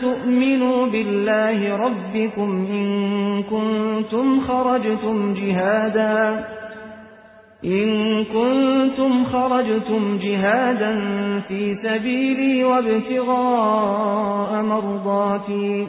تؤمنوا بالله ربكم إن كنتم خرجتم جهادا إن كنتم خرجتم جهادا في سبيلي وابتغاء مرضاتي.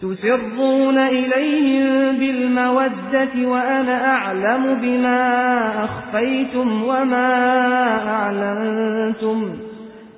تسرون إليهم بالمودة وأنا أعلم بما أخفيتم وما أعلنتم.